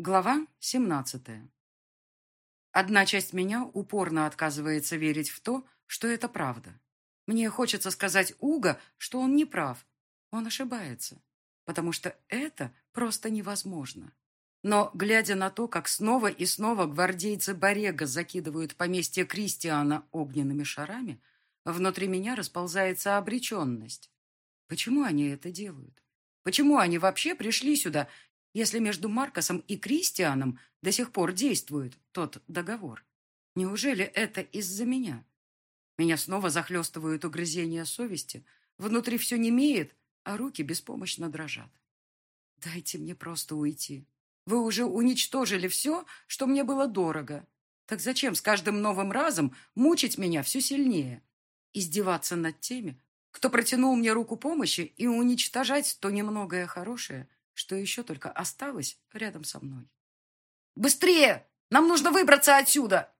Глава 17. Одна часть меня упорно отказывается верить в то, что это правда. Мне хочется сказать Уга, что он не прав. Он ошибается, потому что это просто невозможно. Но, глядя на то, как снова и снова гвардейцы Борега закидывают поместье Кристиана огненными шарами, внутри меня расползается обреченность. Почему они это делают? Почему они вообще пришли сюда если между Маркосом и Кристианом до сих пор действует тот договор? Неужели это из-за меня? Меня снова захлестывают угрызения совести, внутри все немеет, а руки беспомощно дрожат. Дайте мне просто уйти. Вы уже уничтожили все, что мне было дорого. Так зачем с каждым новым разом мучить меня все сильнее? Издеваться над теми, кто протянул мне руку помощи и уничтожать то немногое хорошее, что еще только осталось рядом со мной. «Быстрее! Нам нужно выбраться отсюда!»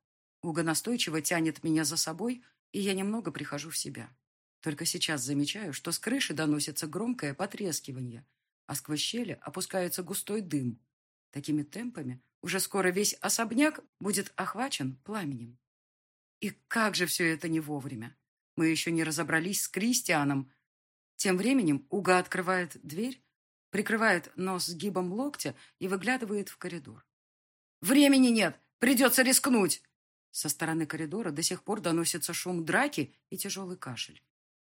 Уга настойчиво тянет меня за собой, и я немного прихожу в себя. Только сейчас замечаю, что с крыши доносится громкое потрескивание, а сквозь щели опускается густой дым. Такими темпами уже скоро весь особняк будет охвачен пламенем. И как же все это не вовремя! Мы еще не разобрались с Кристианом. Тем временем Уга открывает дверь, прикрывает нос сгибом локтя и выглядывает в коридор. «Времени нет! Придется рискнуть!» Со стороны коридора до сих пор доносится шум драки и тяжелый кашель.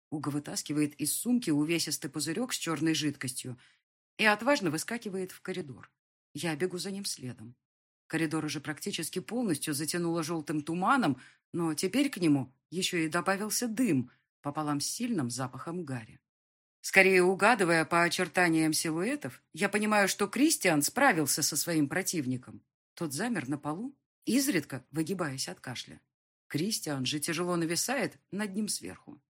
Уга вытаскивает из сумки увесистый пузырек с черной жидкостью и отважно выскакивает в коридор. Я бегу за ним следом. Коридор уже практически полностью затянуло желтым туманом, но теперь к нему еще и добавился дым пополам с сильным запахом гари. Скорее угадывая по очертаниям силуэтов, я понимаю, что Кристиан справился со своим противником. Тот замер на полу, изредка выгибаясь от кашля. Кристиан же тяжело нависает над ним сверху.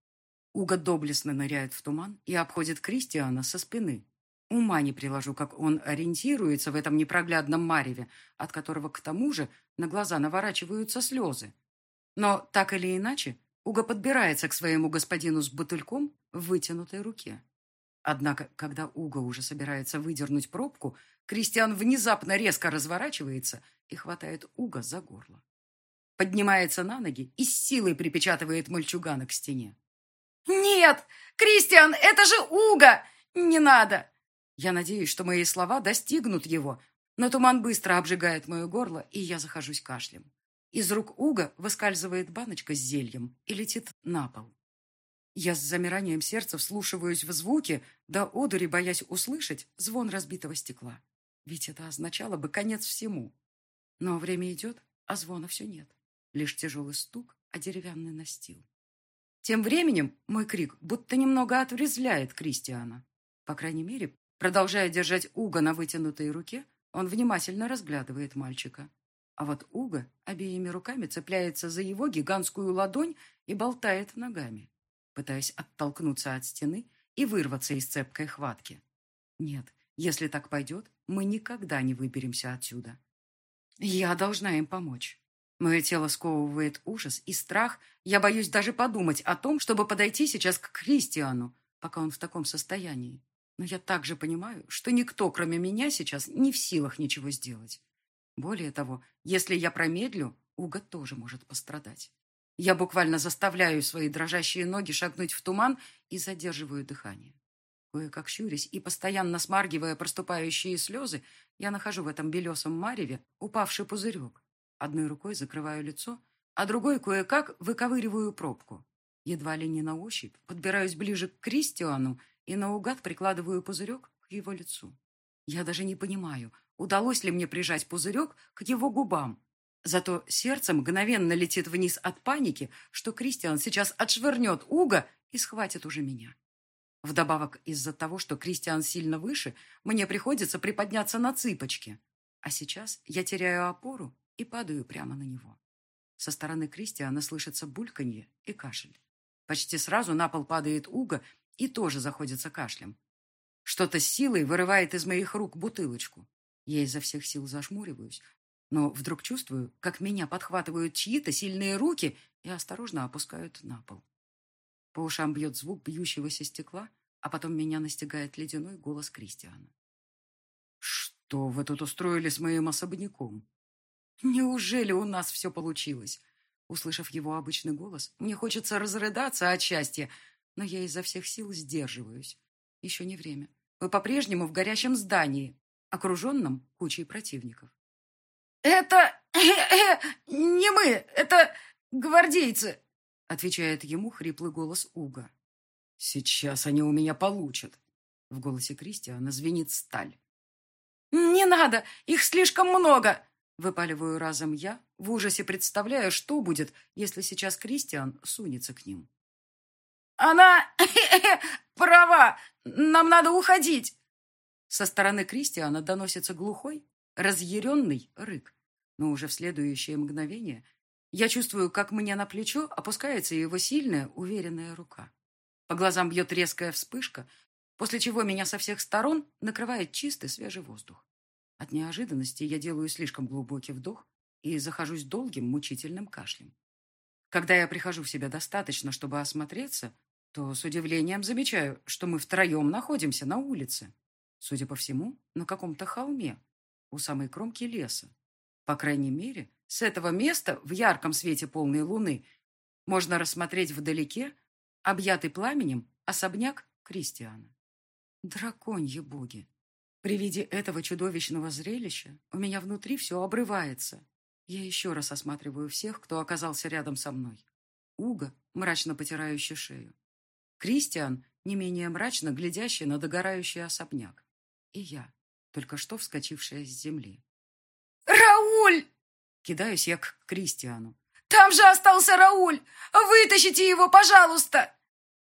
Уга доблестно ныряет в туман и обходит Кристиана со спины. Ума не приложу, как он ориентируется в этом непроглядном мареве, от которого к тому же на глаза наворачиваются слезы. Но так или иначе, Уга подбирается к своему господину с бутыльком в вытянутой руке. Однако, когда Уга уже собирается выдернуть пробку, Кристиан внезапно резко разворачивается и хватает Уга за горло. Поднимается на ноги и с силой припечатывает мальчугана к стене. «Нет! Кристиан, это же Уга! Не надо!» Я надеюсь, что мои слова достигнут его, но туман быстро обжигает мое горло, и я захожусь кашлем. Из рук Уга выскальзывает баночка с зельем и летит на пол. Я с замиранием сердца вслушиваюсь в звуки, до одури боясь услышать звон разбитого стекла. Ведь это означало бы конец всему. Но время идет, а звона все нет. Лишь тяжелый стук, а деревянный настил. Тем временем мой крик будто немного отврезляет Кристиана. По крайней мере, продолжая держать Уга на вытянутой руке, он внимательно разглядывает мальчика. А вот Уга обеими руками цепляется за его гигантскую ладонь и болтает ногами, пытаясь оттолкнуться от стены и вырваться из цепкой хватки. Нет, если так пойдет, мы никогда не выберемся отсюда. Я должна им помочь. Мое тело сковывает ужас и страх. Я боюсь даже подумать о том, чтобы подойти сейчас к Кристиану, пока он в таком состоянии. Но я также понимаю, что никто, кроме меня, сейчас не в силах ничего сделать. Более того, если я промедлю, Уга тоже может пострадать. Я буквально заставляю свои дрожащие ноги шагнуть в туман и задерживаю дыхание. Кое-как щурясь и постоянно смаргивая проступающие слезы, я нахожу в этом белесом мареве упавший пузырек. Одной рукой закрываю лицо, а другой кое-как выковыриваю пробку. Едва ли не на ощупь подбираюсь ближе к Кристиану и наугад прикладываю пузырек к его лицу. Я даже не понимаю, удалось ли мне прижать пузырек к его губам. Зато сердце мгновенно летит вниз от паники, что Кристиан сейчас отшвырнет Уга и схватит уже меня. Вдобавок, из-за того, что Кристиан сильно выше, мне приходится приподняться на цыпочки. А сейчас я теряю опору и падаю прямо на него. Со стороны Кристиана слышится бульканье и кашель. Почти сразу на пол падает Уга и тоже заходится кашлем. Что-то с силой вырывает из моих рук бутылочку. Я изо всех сил зажмуриваюсь, но вдруг чувствую, как меня подхватывают чьи-то сильные руки и осторожно опускают на пол. По ушам бьет звук бьющегося стекла, а потом меня настигает ледяной голос Кристиана. Что вы тут устроили с моим особняком? Неужели у нас все получилось? Услышав его обычный голос, мне хочется разрыдаться от счастья, но я изо всех сил сдерживаюсь. Еще не время. Вы по-прежнему в горящем здании, окруженном кучей противников. «Это не мы, это гвардейцы!» отвечает ему хриплый голос Уга. «Сейчас они у меня получат!» В голосе Кристиана звенит сталь. «Не надо! Их слишком много!» Выпаливаю разом я, в ужасе представляю, что будет, если сейчас Кристиан сунется к ним. «Она права! Нам надо уходить!» Со стороны Кристиана доносится глухой, разъяренный рык. Но уже в следующее мгновение я чувствую, как мне на плечо опускается его сильная, уверенная рука. По глазам бьет резкая вспышка, после чего меня со всех сторон накрывает чистый свежий воздух. От неожиданности я делаю слишком глубокий вдох и захожусь долгим мучительным кашлем. Когда я прихожу в себя достаточно, чтобы осмотреться, то с удивлением замечаю, что мы втроем находимся на улице. Судя по всему, на каком-то холме, у самой кромки леса. По крайней мере, с этого места, в ярком свете полной луны, можно рассмотреть вдалеке, объятый пламенем, особняк Кристиана. Драконьи боги! При виде этого чудовищного зрелища у меня внутри все обрывается. Я еще раз осматриваю всех, кто оказался рядом со мной. Уга, мрачно потирающий шею. Кристиан, не менее мрачно глядящий на догорающий особняк. И я, только что вскочившая с земли. «Рауль!» Кидаюсь я к Кристиану. «Там же остался Рауль! Вытащите его, пожалуйста!»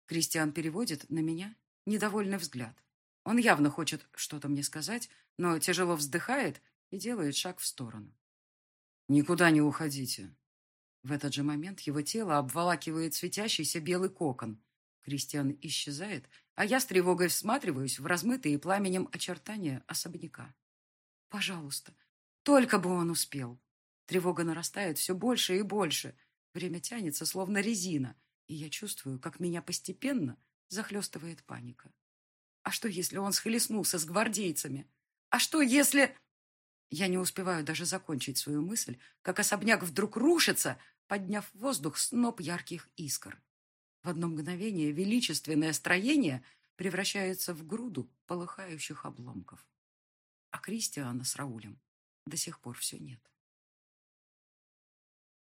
Кристиан переводит на меня недовольный взгляд. Он явно хочет что-то мне сказать, но тяжело вздыхает и делает шаг в сторону. «Никуда не уходите». В этот же момент его тело обволакивает светящийся белый кокон. Кристиан исчезает, а я с тревогой всматриваюсь в размытые пламенем очертания особняка. «Пожалуйста, только бы он успел». Тревога нарастает все больше и больше. Время тянется, словно резина, и я чувствую, как меня постепенно захлестывает паника. А что, если он схлестнулся с гвардейцами? А что, если... Я не успеваю даже закончить свою мысль, как особняк вдруг рушится, подняв в воздух сноп ярких искр. В одно мгновение величественное строение превращается в груду полыхающих обломков. А Кристиана с Раулем до сих пор все нет.